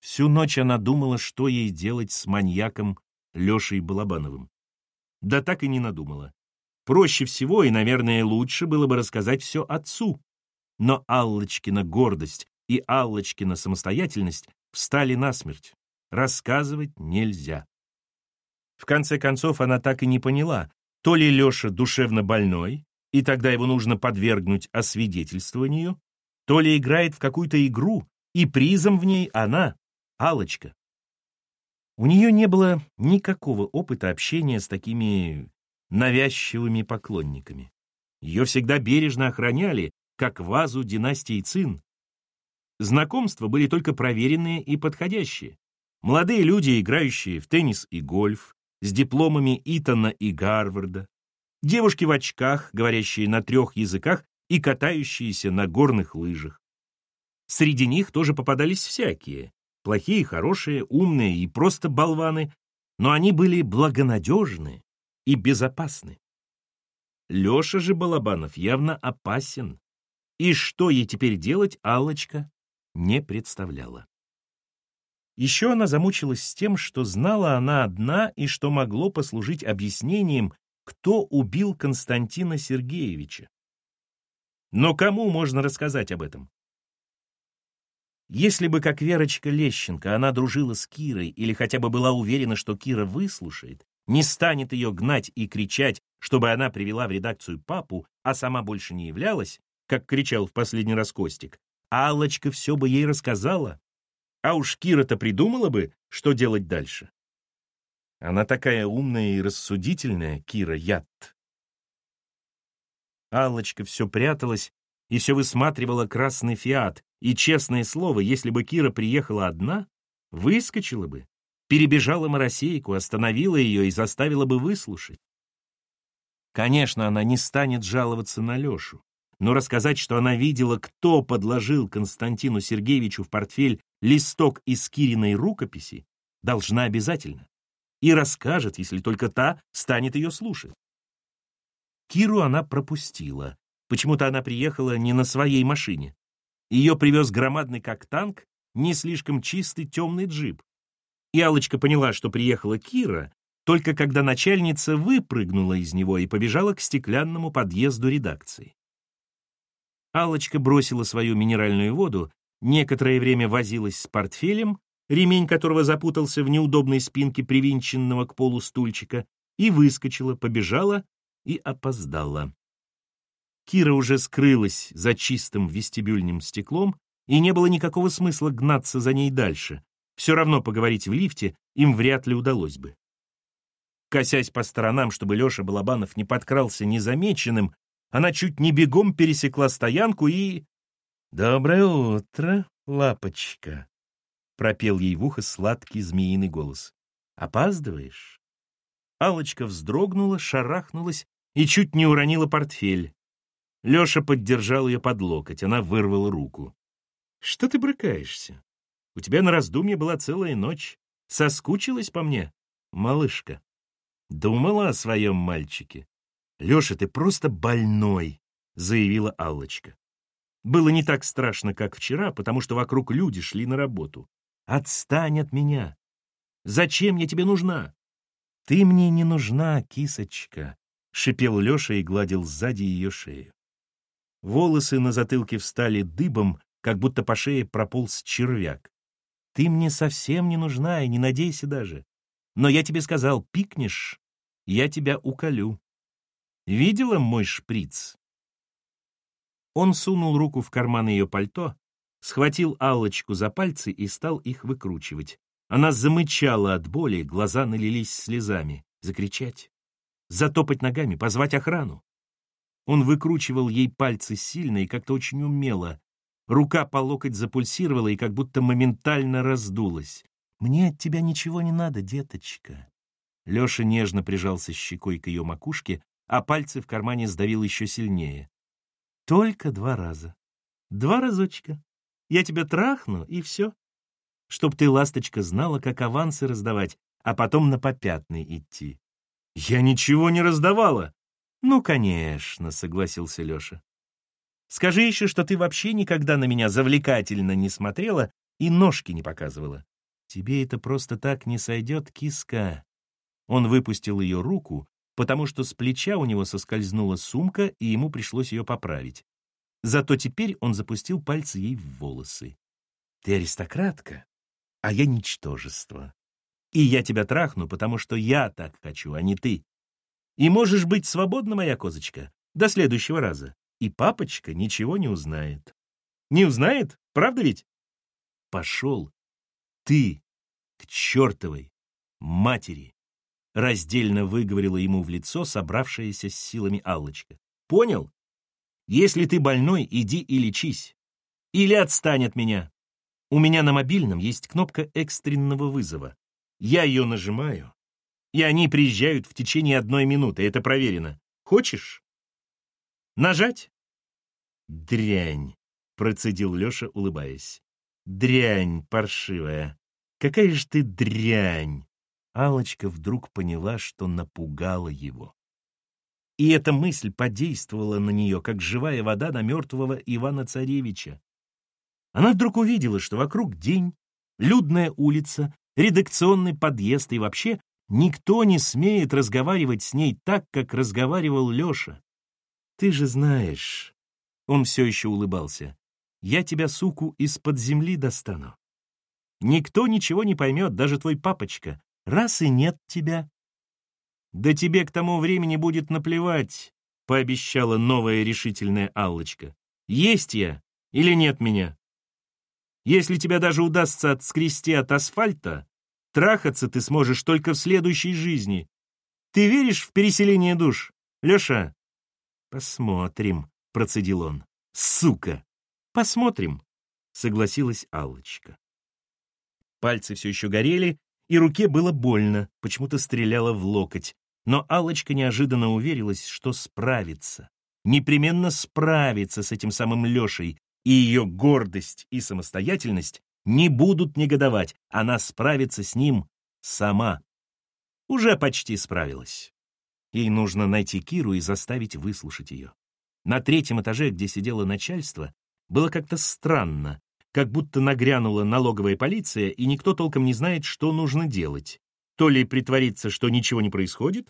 Всю ночь она думала, что ей делать с маньяком Лешей Балабановым. Да так и не надумала. Проще всего и, наверное, лучше было бы рассказать все отцу. Но Аллочкина гордость и Аллочкина самостоятельность встали насмерть. Рассказывать нельзя. В конце концов, она так и не поняла, то ли Леша душевно больной, и тогда его нужно подвергнуть освидетельствованию, то ли играет в какую-то игру, и призом в ней она, Алочка. У нее не было никакого опыта общения с такими навязчивыми поклонниками. Ее всегда бережно охраняли, как вазу династии Цин. Знакомства были только проверенные и подходящие. Молодые люди, играющие в теннис и гольф, с дипломами Итона и Гарварда, девушки в очках, говорящие на трех языках и катающиеся на горных лыжах. Среди них тоже попадались всякие, плохие, хорошие, умные и просто болваны, но они были благонадежны и безопасны. Леша же Балабанов явно опасен, и что ей теперь делать, Аллочка не представляла. Еще она замучилась с тем, что знала она одна и что могло послужить объяснением, кто убил Константина Сергеевича. Но кому можно рассказать об этом? Если бы, как Верочка Лещенко, она дружила с Кирой или хотя бы была уверена, что Кира выслушает, не станет ее гнать и кричать, чтобы она привела в редакцию папу, а сама больше не являлась, как кричал в последний раз Костик, Аллочка все бы ей рассказала. А уж Кира-то придумала бы, что делать дальше. Она такая умная и рассудительная, Кира Ят. Аллочка все пряталась и все высматривала красный фиат, и, честное слово, если бы Кира приехала одна, выскочила бы, перебежала Моросейку, остановила ее и заставила бы выслушать. Конечно, она не станет жаловаться на Лешу, но рассказать, что она видела, кто подложил Константину Сергеевичу в портфель листок из Кириной рукописи, должна обязательно. И расскажет, если только та станет ее слушать. Киру она пропустила. Почему-то она приехала не на своей машине. Ее привез громадный как танк, не слишком чистый темный джип. И Алочка поняла, что приехала Кира, только когда начальница выпрыгнула из него и побежала к стеклянному подъезду редакции. Алочка бросила свою минеральную воду, некоторое время возилась с портфелем, ремень которого запутался в неудобной спинке привинченного к полу стульчика, и выскочила, побежала и опоздала. Кира уже скрылась за чистым вестибюльным стеклом, и не было никакого смысла гнаться за ней дальше. Все равно поговорить в лифте им вряд ли удалось бы. Косясь по сторонам, чтобы Леша Балабанов не подкрался незамеченным, она чуть не бегом пересекла стоянку и... «Доброе утро, лапочка!» — пропел ей в ухо сладкий змеиный голос. «Опаздываешь?» Алочка вздрогнула, шарахнулась и чуть не уронила портфель. Леша поддержал ее под локоть, она вырвала руку. «Что ты брыкаешься? У тебя на раздумье была целая ночь. Соскучилась по мне, малышка?» Думала о своем мальчике. «Леша, ты просто больной», — заявила Аллочка. Было не так страшно, как вчера, потому что вокруг люди шли на работу. «Отстань от меня! Зачем я тебе нужна?» «Ты мне не нужна, кисочка», — шипел Леша и гладил сзади ее шею. Волосы на затылке встали дыбом, как будто по шее прополз червяк. «Ты мне совсем не нужна и не надейся даже. Но я тебе сказал, пикнешь, я тебя уколю. Видела мой шприц?» Он сунул руку в карман ее пальто, схватил Аллочку за пальцы и стал их выкручивать. Она замычала от боли, глаза налились слезами. Закричать, затопать ногами, позвать охрану. Он выкручивал ей пальцы сильно и как-то очень умело. Рука по локоть запульсировала и как будто моментально раздулась. «Мне от тебя ничего не надо, деточка. Леша нежно прижался щекой к ее макушке, а пальцы в кармане сдавил еще сильнее. «Только два раза. Два разочка. Я тебя трахну, и все. Чтоб ты, ласточка, знала, как авансы раздавать, а потом на попятный идти». «Я ничего не раздавала!» «Ну, конечно», — согласился Леша. «Скажи еще, что ты вообще никогда на меня завлекательно не смотрела и ножки не показывала. Тебе это просто так не сойдет, киска. Он выпустил ее руку, потому что с плеча у него соскользнула сумка, и ему пришлось ее поправить. Зато теперь он запустил пальцы ей в волосы. «Ты аристократка, а я ничтожество. И я тебя трахну, потому что я так хочу, а не ты. И можешь быть свободна, моя козочка, до следующего раза. И папочка ничего не узнает. Не узнает? Правда ведь? Пошел ты к чертовой матери. Раздельно выговорила ему в лицо собравшаяся с силами Аллочка. «Понял? Если ты больной, иди и лечись. Или отстань от меня. У меня на мобильном есть кнопка экстренного вызова. Я ее нажимаю, и они приезжают в течение одной минуты. Это проверено. Хочешь? Нажать? Дрянь, процедил Леша, улыбаясь. Дрянь паршивая. Какая же ты дрянь. Алочка вдруг поняла, что напугала его. И эта мысль подействовала на нее, как живая вода на мертвого Ивана-Царевича. Она вдруг увидела, что вокруг день, людная улица, редакционный подъезд и вообще никто не смеет разговаривать с ней так, как разговаривал Леша. «Ты же знаешь...» — он все еще улыбался. «Я тебя, суку, из-под земли достану. Никто ничего не поймет, даже твой папочка, раз и нет тебя. Да тебе к тому времени будет наплевать, пообещала новая решительная Аллочка. Есть я или нет меня? Если тебя даже удастся отскрести от асфальта, трахаться ты сможешь только в следующей жизни. Ты веришь в переселение душ, Леша? Посмотрим, процедил он. Сука! Посмотрим, согласилась Аллочка. Пальцы все еще горели, и руке было больно, почему-то стреляла в локоть. Но Аллочка неожиданно уверилась, что справится. Непременно справится с этим самым Лешей, и ее гордость и самостоятельность не будут негодовать. Она справится с ним сама. Уже почти справилась. Ей нужно найти Киру и заставить выслушать ее. На третьем этаже, где сидело начальство, было как-то странно как будто нагрянула налоговая полиция, и никто толком не знает, что нужно делать. То ли притвориться, что ничего не происходит,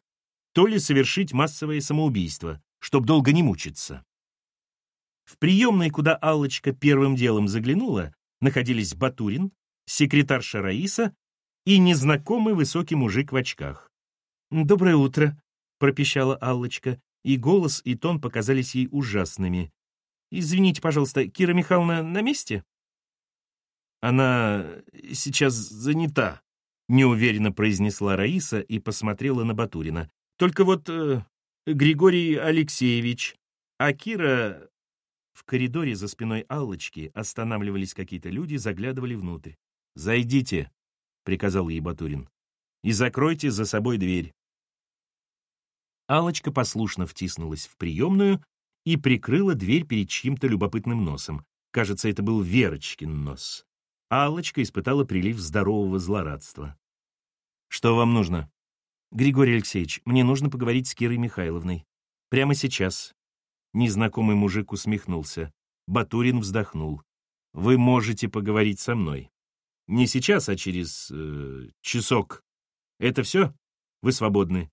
то ли совершить массовое самоубийство, чтобы долго не мучиться. В приемной, куда Аллочка первым делом заглянула, находились Батурин, секретарша Раиса и незнакомый высокий мужик в очках. «Доброе утро», — пропищала Аллочка, и голос и тон показались ей ужасными. «Извините, пожалуйста, Кира Михайловна на месте?» Она сейчас занята, неуверенно произнесла Раиса и посмотрела на Батурина. Только вот э, Григорий Алексеевич, а Кира в коридоре за спиной Аллочки останавливались какие-то люди, заглядывали внутрь. «Зайдите», — приказал ей Батурин, — «и закройте за собой дверь». Аллочка послушно втиснулась в приемную и прикрыла дверь перед чьим-то любопытным носом. Кажется, это был Верочкин нос. Аллочка испытала прилив здорового злорадства. «Что вам нужно?» «Григорий Алексеевич, мне нужно поговорить с Кирой Михайловной. Прямо сейчас». Незнакомый мужик усмехнулся. Батурин вздохнул. «Вы можете поговорить со мной. Не сейчас, а через... Э, часок. Это все? Вы свободны».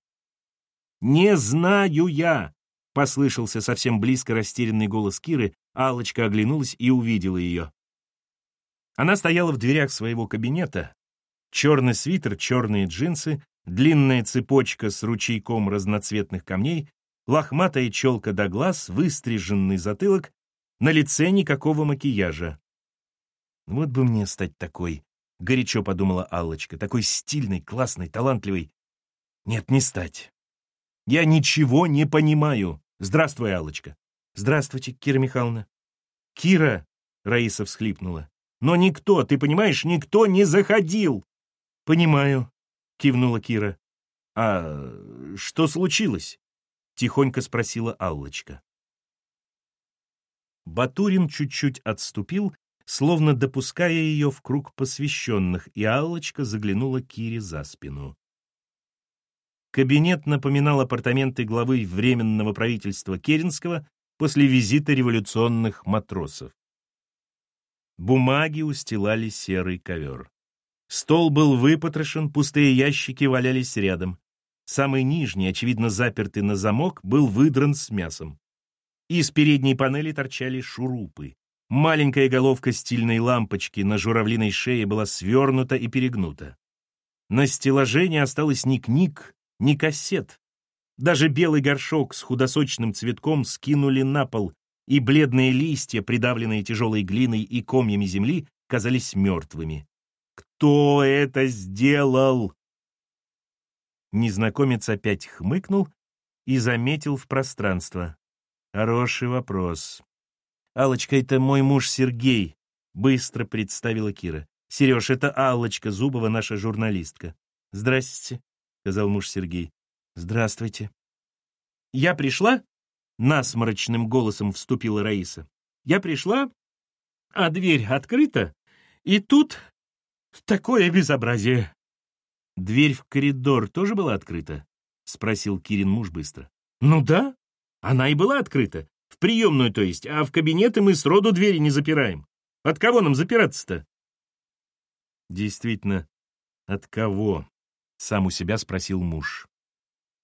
«Не знаю я!» — послышался совсем близко растерянный голос Киры. Аллочка оглянулась и увидела ее. Она стояла в дверях своего кабинета. Черный свитер, черные джинсы, длинная цепочка с ручейком разноцветных камней, лохматая челка до глаз, выстриженный затылок, на лице никакого макияжа. «Вот бы мне стать такой», — горячо подумала Аллочка, «такой стильный, классный, талантливый. Нет, не стать. Я ничего не понимаю. Здравствуй, Аллочка». «Здравствуйте, Кира Михайловна». «Кира», — Раиса всхлипнула, но никто, ты понимаешь, никто не заходил. Понимаю, кивнула Кира. А что случилось? Тихонько спросила Аллочка. Батурин чуть-чуть отступил, словно допуская ее в круг посвященных, и Аллочка заглянула Кире за спину. Кабинет напоминал апартаменты главы Временного правительства Керенского после визита революционных матросов. Бумаги устилали серый ковер. Стол был выпотрошен, пустые ящики валялись рядом. Самый нижний, очевидно запертый на замок, был выдран с мясом. Из передней панели торчали шурупы. Маленькая головка стильной лампочки на журавлиной шее была свернута и перегнута. На стеллаже не осталось ни книг, ни кассет. Даже белый горшок с худосочным цветком скинули на пол, и бледные листья, придавленные тяжелой глиной и комьями земли, казались мертвыми. «Кто это сделал?» Незнакомец опять хмыкнул и заметил в пространство. Хороший вопрос. Аллочка, это мой муж Сергей», — быстро представила Кира. «Сереж, это Аллочка Зубова, наша журналистка». «Здрасте», — сказал муж Сергей. «Здравствуйте». «Я пришла?» — насморочным голосом вступила Раиса. «Я пришла, а дверь открыта, и тут такое безобразие». «Дверь в коридор тоже была открыта?» — спросил Кирин муж быстро. «Ну да, она и была открыта. В приемную, то есть, а в кабинеты мы сроду двери не запираем. От кого нам запираться-то?» Действительно, от кого? Сам у себя спросил муж.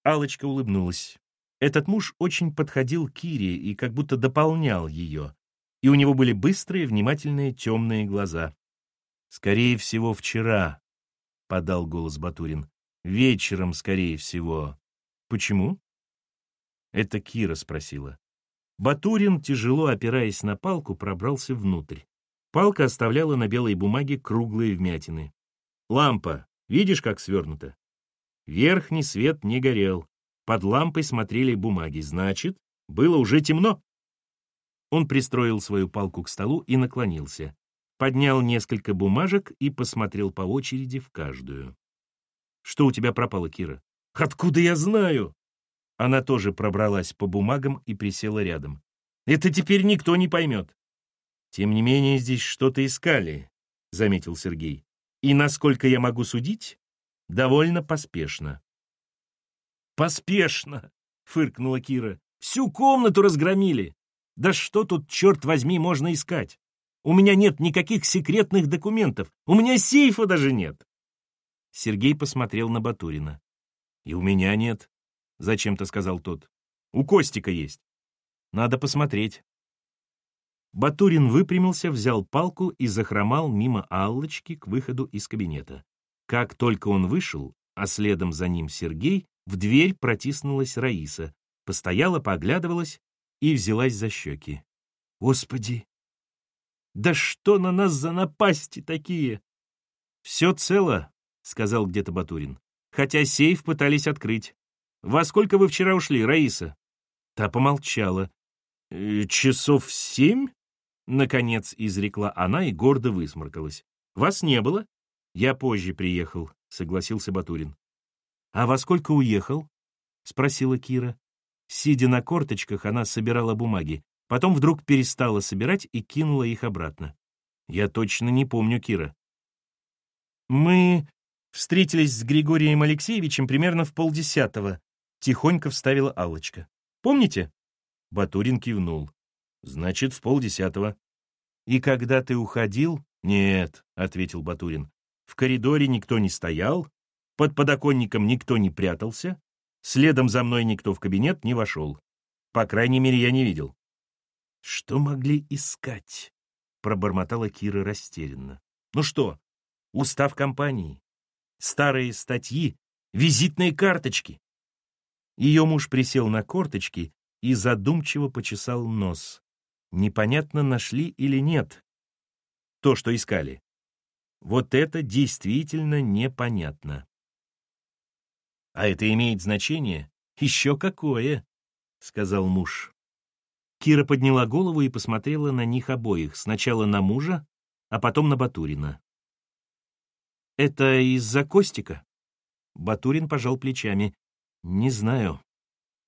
Алочка улыбнулась. Этот муж очень подходил Кире и как будто дополнял ее. И у него были быстрые, внимательные, темные глаза. «Скорее всего, вчера», — подал голос Батурин. «Вечером, скорее всего». «Почему?» Это Кира спросила. Батурин, тяжело опираясь на палку, пробрался внутрь. Палка оставляла на белой бумаге круглые вмятины. «Лампа, видишь, как свернута?» Верхний свет не горел. Под лампой смотрели бумаги. Значит, было уже темно. Он пристроил свою палку к столу и наклонился. Поднял несколько бумажек и посмотрел по очереди в каждую. «Что у тебя пропало, Кира?» «Откуда я знаю?» Она тоже пробралась по бумагам и присела рядом. «Это теперь никто не поймет». «Тем не менее, здесь что-то искали», — заметил Сергей. «И, насколько я могу судить, довольно поспешно». «Поспешно!» — фыркнула Кира. «Всю комнату разгромили! Да что тут, черт возьми, можно искать? У меня нет никаких секретных документов, у меня сейфа даже нет!» Сергей посмотрел на Батурина. «И у меня нет», — зачем-то сказал тот. «У Костика есть. Надо посмотреть». Батурин выпрямился, взял палку и захромал мимо Аллочки к выходу из кабинета. Как только он вышел, а следом за ним Сергей, в дверь протиснулась Раиса, постояла, поглядывалась и взялась за щеки. «Господи! Да что на нас за напасти такие?» «Все цело», — сказал где-то Батурин, «хотя сейф пытались открыть. Во сколько вы вчера ушли, Раиса?» Та помолчала. «Э, «Часов семь?» Наконец изрекла она и гордо высморкалась. «Вас не было?» «Я позже приехал», — согласился Батурин. «А во сколько уехал?» — спросила Кира. Сидя на корточках, она собирала бумаги. Потом вдруг перестала собирать и кинула их обратно. «Я точно не помню Кира». «Мы встретились с Григорием Алексеевичем примерно в полдесятого», — тихонько вставила Аллочка. «Помните?» Батурин кивнул. «Значит, в полдесятого». «И когда ты уходил?» «Нет», — ответил Батурин. «В коридоре никто не стоял, под подоконником никто не прятался, следом за мной никто в кабинет не вошел. По крайней мере, я не видел». «Что могли искать?» — пробормотала Кира растерянно. «Ну что, устав компании, старые статьи, визитные карточки?» Ее муж присел на корточки и задумчиво почесал нос. Непонятно, нашли или нет то, что искали. Вот это действительно непонятно. А это имеет значение? Еще какое, сказал муж. Кира подняла голову и посмотрела на них обоих, сначала на мужа, а потом на Батурина. «Это из-за Костика?» Батурин пожал плечами. Не знаю.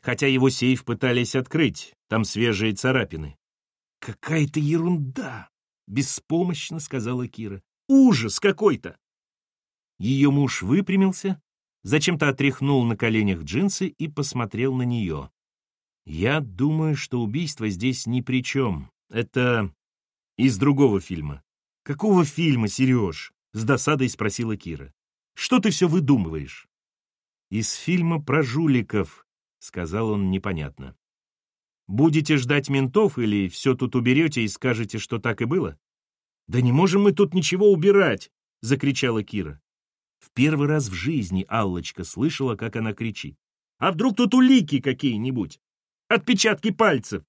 Хотя его сейф пытались открыть, там свежие царапины. Какая-то ерунда, беспомощно сказала Кира. Ужас какой-то. Ее муж выпрямился, зачем-то отряхнул на коленях джинсы и посмотрел на нее. Я думаю, что убийство здесь ни при чем. Это из другого фильма. Какого фильма, Сереж? С досадой спросила Кира. Что ты все выдумываешь? «Из фильма про жуликов», — сказал он непонятно. «Будете ждать ментов или все тут уберете и скажете, что так и было?» «Да не можем мы тут ничего убирать!» — закричала Кира. В первый раз в жизни Аллочка слышала, как она кричит. «А вдруг тут улики какие-нибудь? Отпечатки пальцев!»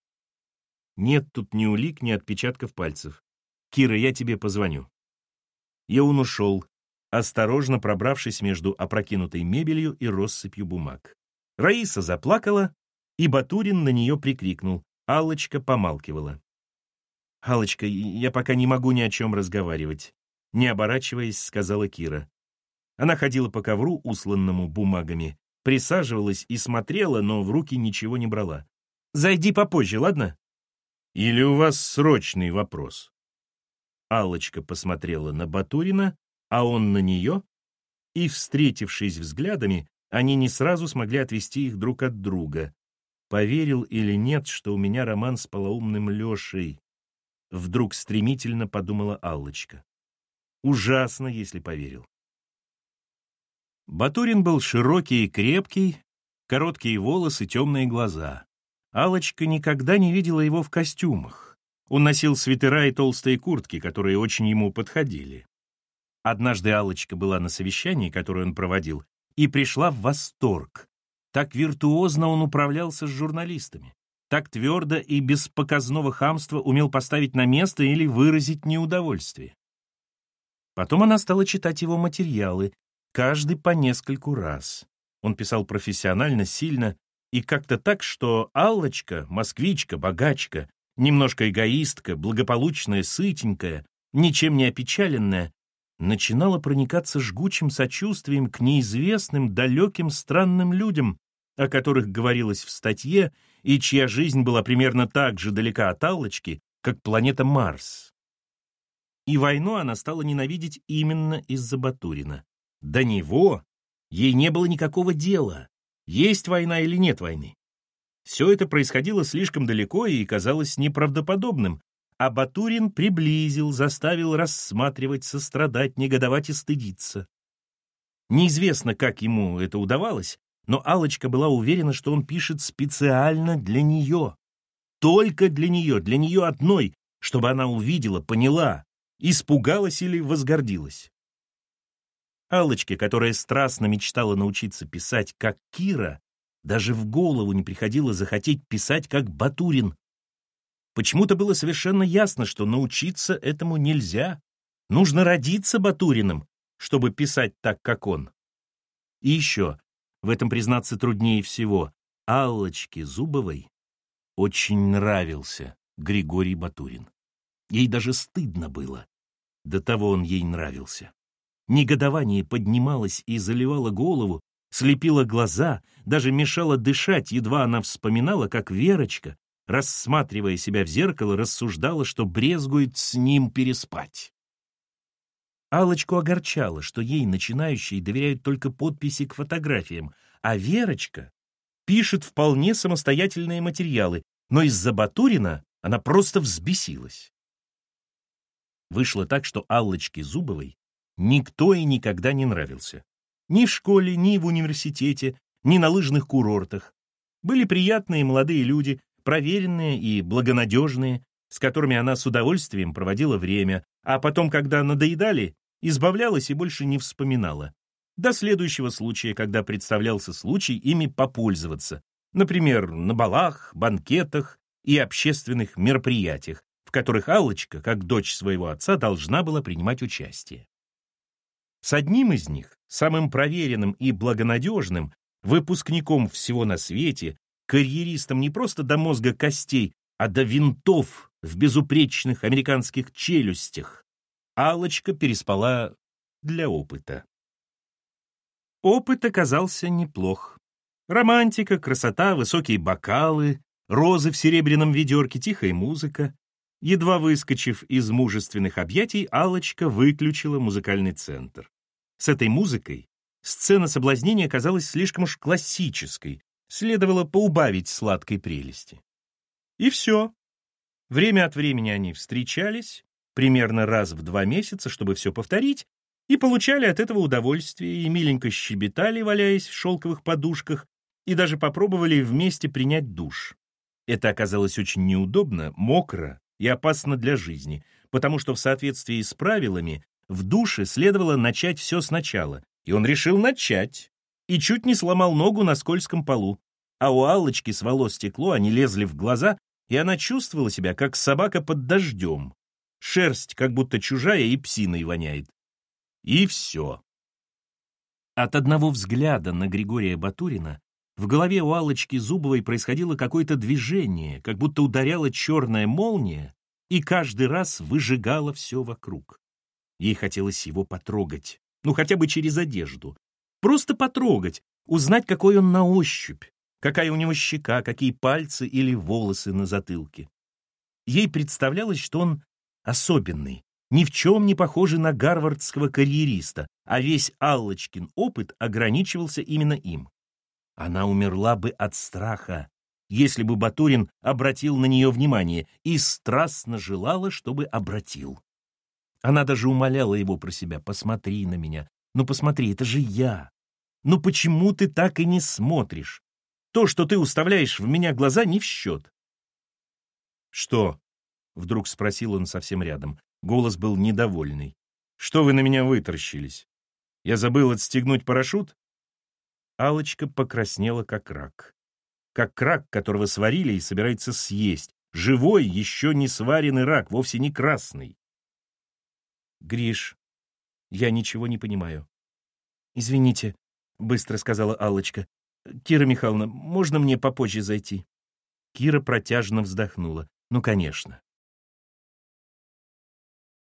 «Нет тут ни улик, ни отпечатков пальцев. Кира, я тебе позвоню». Он ушел, осторожно пробравшись между опрокинутой мебелью и россыпью бумаг. Раиса заплакала, и Батурин на нее прикрикнул. Аллочка помалкивала. Алочка, я пока не могу ни о чем разговаривать», — не оборачиваясь, сказала Кира. Она ходила по ковру, усланному бумагами, присаживалась и смотрела, но в руки ничего не брала. «Зайди попозже, ладно?» «Или у вас срочный вопрос?» Алочка посмотрела на Батурина, а он на нее, и, встретившись взглядами, они не сразу смогли отвести их друг от друга. Поверил или нет, что у меня роман с полоумным Лешей? Вдруг стремительно подумала Аллочка. Ужасно, если поверил. Батурин был широкий и крепкий, короткие волосы, темные глаза. Алочка никогда не видела его в костюмах. Он носил свитера и толстые куртки, которые очень ему подходили. Однажды Алочка была на совещании, которое он проводил, и пришла в восторг. Так виртуозно он управлялся с журналистами. Так твердо и без показного хамства умел поставить на место или выразить неудовольствие. Потом она стала читать его материалы, каждый по нескольку раз. Он писал профессионально, сильно и как-то так, что Аллочка, москвичка, богачка, немножко эгоистка, благополучная, сытенькая, ничем не опечаленная, начинала проникаться жгучим сочувствием к неизвестным, далеким, странным людям, о которых говорилось в статье, и чья жизнь была примерно так же далека от Аллочки, как планета Марс. И войну она стала ненавидеть именно из-за Батурина. До него ей не было никакого дела, есть война или нет войны. Все это происходило слишком далеко и казалось неправдоподобным, а Батурин приблизил, заставил рассматривать, сострадать, негодовать и стыдиться. Неизвестно, как ему это удавалось, но алочка была уверена, что он пишет специально для нее. Только для нее, для нее одной, чтобы она увидела, поняла, испугалась или возгордилась. Алочке которая страстно мечтала научиться писать, как Кира, даже в голову не приходило захотеть писать, как Батурин. Почему-то было совершенно ясно, что научиться этому нельзя. Нужно родиться Батуриным, чтобы писать так, как он. И еще, в этом признаться труднее всего, Аллочке Зубовой очень нравился Григорий Батурин. Ей даже стыдно было. До того он ей нравился. Негодование поднималось и заливало голову, слепило глаза, даже мешало дышать, едва она вспоминала, как Верочка, рассматривая себя в зеркало, рассуждала, что брезгует с ним переспать. Алочку огорчало, что ей, начинающие, доверяют только подписи к фотографиям, а Верочка пишет вполне самостоятельные материалы, но из-за Батурина она просто взбесилась. Вышло так, что Аллочке Зубовой никто и никогда не нравился. Ни в школе, ни в университете, ни на лыжных курортах. Были приятные молодые люди, проверенные и благонадежные, с которыми она с удовольствием проводила время, а потом, когда надоедали, избавлялась и больше не вспоминала. До следующего случая, когда представлялся случай ими попользоваться, например, на балах, банкетах и общественных мероприятиях, в которых Аллочка, как дочь своего отца, должна была принимать участие. С одним из них, самым проверенным и благонадежным, выпускником всего на свете, карьеристом не просто до мозга костей, а до винтов в безупречных американских челюстях. алочка переспала для опыта. Опыт оказался неплох. Романтика, красота, высокие бокалы, розы в серебряном ведерке, тихая музыка. Едва выскочив из мужественных объятий, алочка выключила музыкальный центр. С этой музыкой сцена соблазнения казалась слишком уж классической, следовало поубавить сладкой прелести. И все. Время от времени они встречались, примерно раз в два месяца, чтобы все повторить, и получали от этого удовольствие, и миленько щебетали, валяясь в шелковых подушках, и даже попробовали вместе принять душ. Это оказалось очень неудобно, мокро и опасно для жизни, потому что в соответствии с правилами в душе следовало начать все сначала, и он решил начать и чуть не сломал ногу на скользком полу. А у Аллочки с волос стекло, они лезли в глаза, и она чувствовала себя, как собака под дождем. Шерсть как будто чужая и псиной воняет. И все. От одного взгляда на Григория Батурина в голове у Аллочки Зубовой происходило какое-то движение, как будто ударяла черная молния, и каждый раз выжигала все вокруг. Ей хотелось его потрогать, ну хотя бы через одежду. Просто потрогать, узнать, какой он на ощупь, какая у него щека, какие пальцы или волосы на затылке. Ей представлялось, что он особенный, ни в чем не похожий на гарвардского карьериста, а весь Аллочкин опыт ограничивался именно им. Она умерла бы от страха, если бы Батурин обратил на нее внимание, и страстно желала, чтобы обратил. Она даже умоляла его про себя, посмотри на меня, ну посмотри, это же я. Ну почему ты так и не смотришь? То, что ты уставляешь в меня глаза, не в счет. Что? Вдруг спросил он совсем рядом. Голос был недовольный. Что вы на меня вытаращились? Я забыл отстегнуть парашют? Алочка покраснела, как рак как рак, которого сварили и собирается съесть. Живой, еще не сваренный рак, вовсе не красный. Гриш, я ничего не понимаю. Извините, быстро сказала Аллочка. Кира Михайловна, можно мне попозже зайти? Кира протяжно вздохнула. Ну, конечно.